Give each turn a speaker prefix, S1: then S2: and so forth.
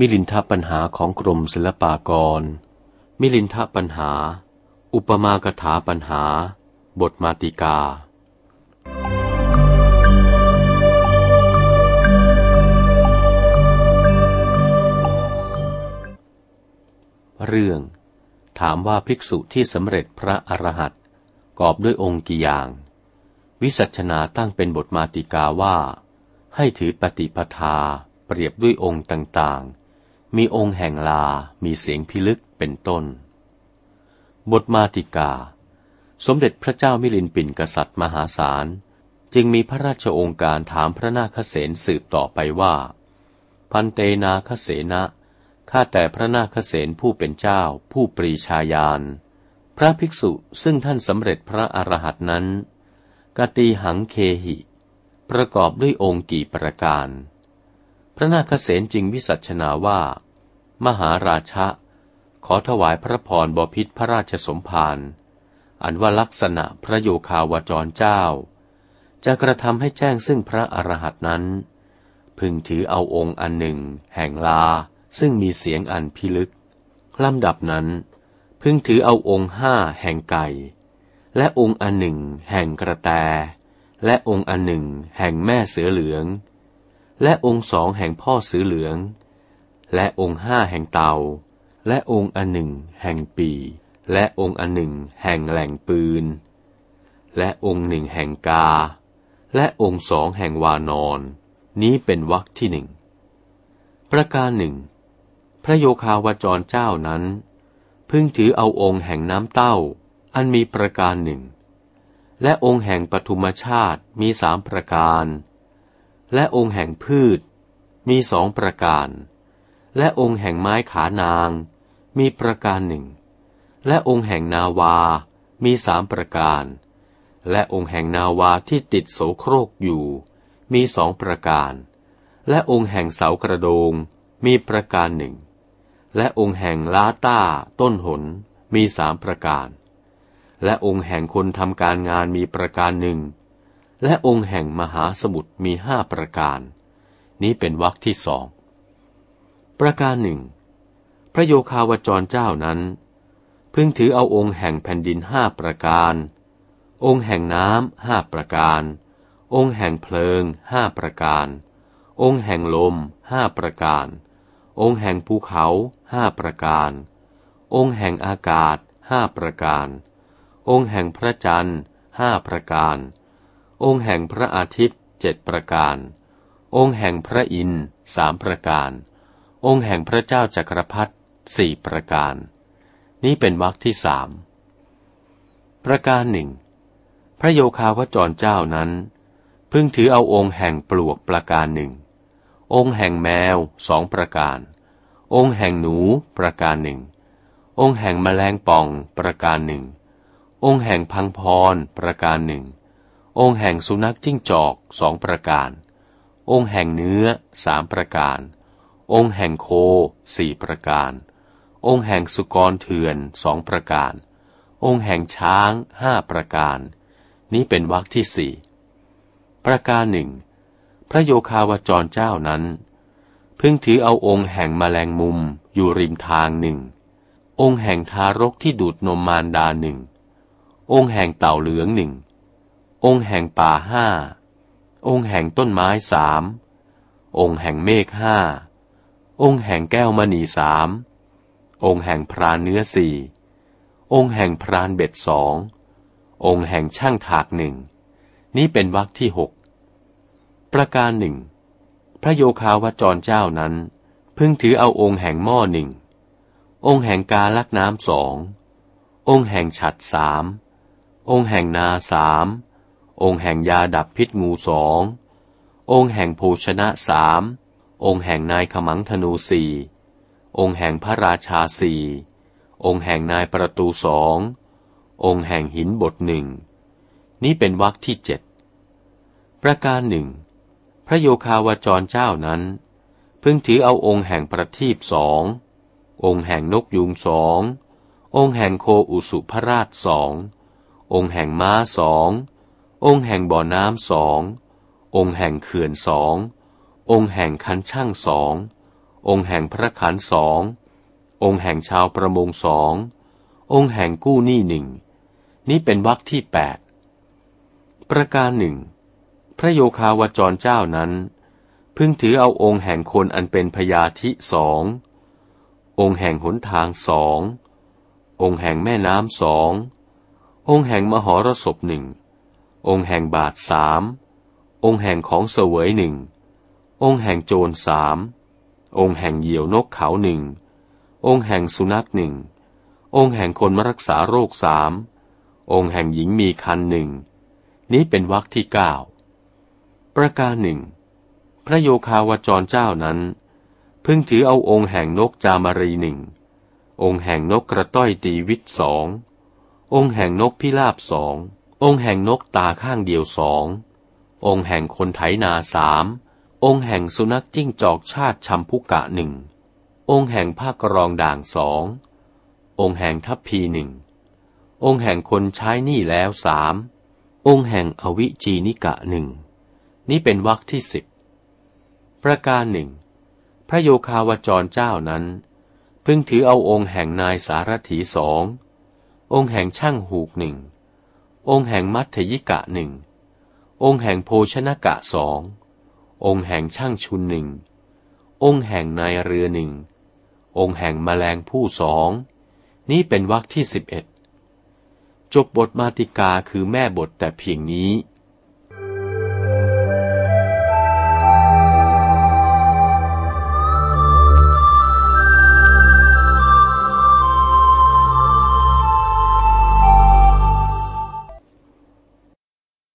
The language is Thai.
S1: มิลินทปัญหาของกรมศิลปากร มิลินทปัญหา อุปมากถาปัญหา บทมาติกา เรื่อง ถามว่าภิกษุที่สำเร็จพระอรหันต์กอบด้วยองค์กี่อย่าง วิสัชนาตั้งเป็นบทมาติกาว่า ให้ถือปฏิปทาเปรียบด้วยองค์ต่างๆ มีองค์แห่งลา มีเสียงพิลึกเป็นต้น บทมาติกา สมเด็จพระเจ้ามิลินปินกษัตริย์มหาศาล จึงมีพระราชองค์การถามพระนาคเษนสืบต่อไปว่า พันเตนาคเสนะข้าแต่พระนาคเษนผู้เป็นเจ้าผู้ปรีชาญาณ พระภิกษุซึ่งท่านสำเร็จพระอรหันต์นั้น กตีหังเคหิ ประกอบด้วยองค์กี่ประการ พระนาคเษนจึงวิสัชนาว่า มหาราชะ ขอถวายพระพรบพิษพระราชสมภารอันว่าลักษณะพระโยคาวจรเจ้า จะกระทำให้แจ้งซึ่งพระอรหันต์นั้น พึงถือเอาองค์อันหนึ่ง แห่งลา ซึ่งมีเสียงอันพิลึกลำดับนั้น พึงถือเอาองค์ห้าแห่งไก่ และองค์อันหนึ่ง แห่งกระแต และองค์อันหนึ่ง แห่งแม่เสือเหลือง และองค์สองแห่งพ่อสือเหลือง และองค์ห้าแห่งเตา และองค์อันหนึ่งแห่งปี และองค์อันหนึ่งแห่งแหล่งปืน และองค์หนึ่งแห่งกา และองค์สองแห่งวานอน นี้เป็นวรรคที่หนึ่ง ประการหนึ่ง พระโยคาวจรเจ้านั้น พึ่งถือเอาองค์แห่งน้ำเต้า อันมีประการหนึ่ง และองค์แห่งปฐุมชาติมีสามประการ และองค์แห่งพืช มีสองประการ และองค์แห่งไม้ขานาง มีประการหนึ่ง และองค์แห่งนาวา มีสามประการ และองค์แห่งนาวาที่ติดโสโครกอยู่ มีสองประการ และองค์แห่งเสากระโดง มีประการหนึ่ง และองค์แห่งล้าต้าต้นหน มีสามประการ และองค์แห่งคนทำการงานมีประการหนึ่ง และองค์แห่งมหาสมุทรมีห้าประการ นี้เป็นวรรคที่สอง ประการหนึ่ง พระโยคาวจรเจ้านั้น พึงถือเอาองค์แห่งแผ่นดินห้าประการ องค์แห่งน้ำห้าประการ องค์แห่งเพลิงห้าประการ องค์แห่งลมห้าประการ องค์แห่งภูเขาห้าประการ องค์แห่งอากาศห้าประการ องค์แห่งพระจันทร์ห้าประการ องค์แห่งพระอาทิตย์เจ็ดประการ องค์แห่งพระอินทร์สามประการ องค์แห่งพระเจ้าจักรพรรดิสี่ประการ นี้เป็นวรรคที่สามประการหนึ่งพระโยคาวจรเจ้านั้นพึงถือเอาองค์แห่งปลวกประการหนึ่ง องค์แห่งแมวสองประการ องค์แห่งหนูประการหนึ่ง องค์แห่งแมลงป่องประการหนึ่ง องค์แห่งพังพรประการหนึ่ง องค์แห่งสุนัขจิ้งจอกสองประการ องค์แห่งเนื้อสามประการ องค์แห่งโคสี่ประการ องค์แห่งสุกรเถื่อนสองประการ องค์แห่งช้างห้าประการ นี้เป็นวรรคที่สี่ประการหนึ่งพระโยคาวจรเจ้านั้นพึงถือเอาองค์แห่งมแมลงมุมอยู่ริมทางหนึ่ง องค์แห่งทารกที่ดูดนมมารดาหนึ่ง องค์แห่งเต่าเหลืองหนึ่ง องค์แห่งป่าห้า องค์แห่งต้นไม้สาม องค์แห่งเมฆห้า องค์แห่งแก้วมณีสาม องค์แห่งพรานเนื้อสี่ องค์แห่งพรานเบ็ดสอง องค์แห่งช่างถากหนึ่ง นี้เป็นวรรคที่หก ประการหนึ่ง พระโยคาวจรเจ้านั้น พึงถือเอาองค์แห่งหม้อหนึ่ง องค์แห่งกาลักน้ำสอง องค์แห่งฉัดสาม องค์แห่งนาสาม องค์แห่งยาดับพิษงูสอง องค์แห่งโภชนะสาม องค์แห่งนายขมังธนูสี่องค์แห่งพระราชาสี่องค์แห่งนายประตูสอง องค์แห่งหินบทหนึ่ง นี้เป็นวรรคที่เจ็ด ประการหนึ่ง พระโยคาวจรเจ้านั้น พึงถือเอาองค์แห่งประทีปสอง องค์แห่งนกยูงสอง องค์แห่งโคอุสุพราชสอง องค์แห่งม้าสอง องค์แห่งบ่อน้ำสอง องค์แห่งเขื่อนสอง องค์แห่งคันช่างสอง องค์แห่งพระขันสอง องค์แห่งชาวประมงสอง องค์แห่งกู้หนี้หนึ่ง นี้เป็นวรรคที่แปด ประการหนึ่ง พระโยคาวจรเจ้านั้น พึงถือเอาองค์แห่งคนอันเป็นพยาธิสอง องค์แห่งหนทางสอง องค์แห่งแม่น้ำสอง องค์แห่งมหรสพหนึ่ง องค์แห่งบาทสามองค์แห่งของเสวยหนึ่งองค์แห่งโจรสามองค์แห่งเหยี่ยวนกเขาหนึ่งองค์แห่งสุนัขหนึ่งองค์แห่งคนมารักษาโรคสามองค์แห่งหญิงมีคันหนึ่งนี้เป็นวรรคที่เก้าประการหนึ่งพระโยคาวจรเจ้านั้นพึงถือเอาองค์แห่งนกจามารีหนึ่งองค์แห่งนกกระต้อยตีวิตสององค์แห่งนกพิราบสอง องค์แห่งนกตาข้างเดียวสอง องค์แห่งคนไถนาสาม องค์แห่งสุนัขจิ้งจอกชาติชัมพุกะหนึ่ง องค์แห่งภากรองด่างสอง องค์แห่งทัพพีหนึ่ง องค์แห่งคนใช้หนี้แล้วสาม องค์แห่งอวิจีนิกะหนึ่ง นี่เป็นวรรคที่สิบ ประการหนึ่ง พระโยคาวจรเจ้านั้น พึงถือเอาองค์แห่งนายสารถีสอง องค์แห่งช่างหูกหนึ่ง องค์แห่งมัทยิกะหนึ่ง องค์แห่งโภชนกะสอง องค์แห่งช่างชุนหนึ่ง องค์แห่งนายเรือหนึ่ง องค์แห่งแมลงผู้สอง นี้เป็นวรรคที่สิบเอ็ด จบบทมาติกาคือแม่บทแต่เพียงนี้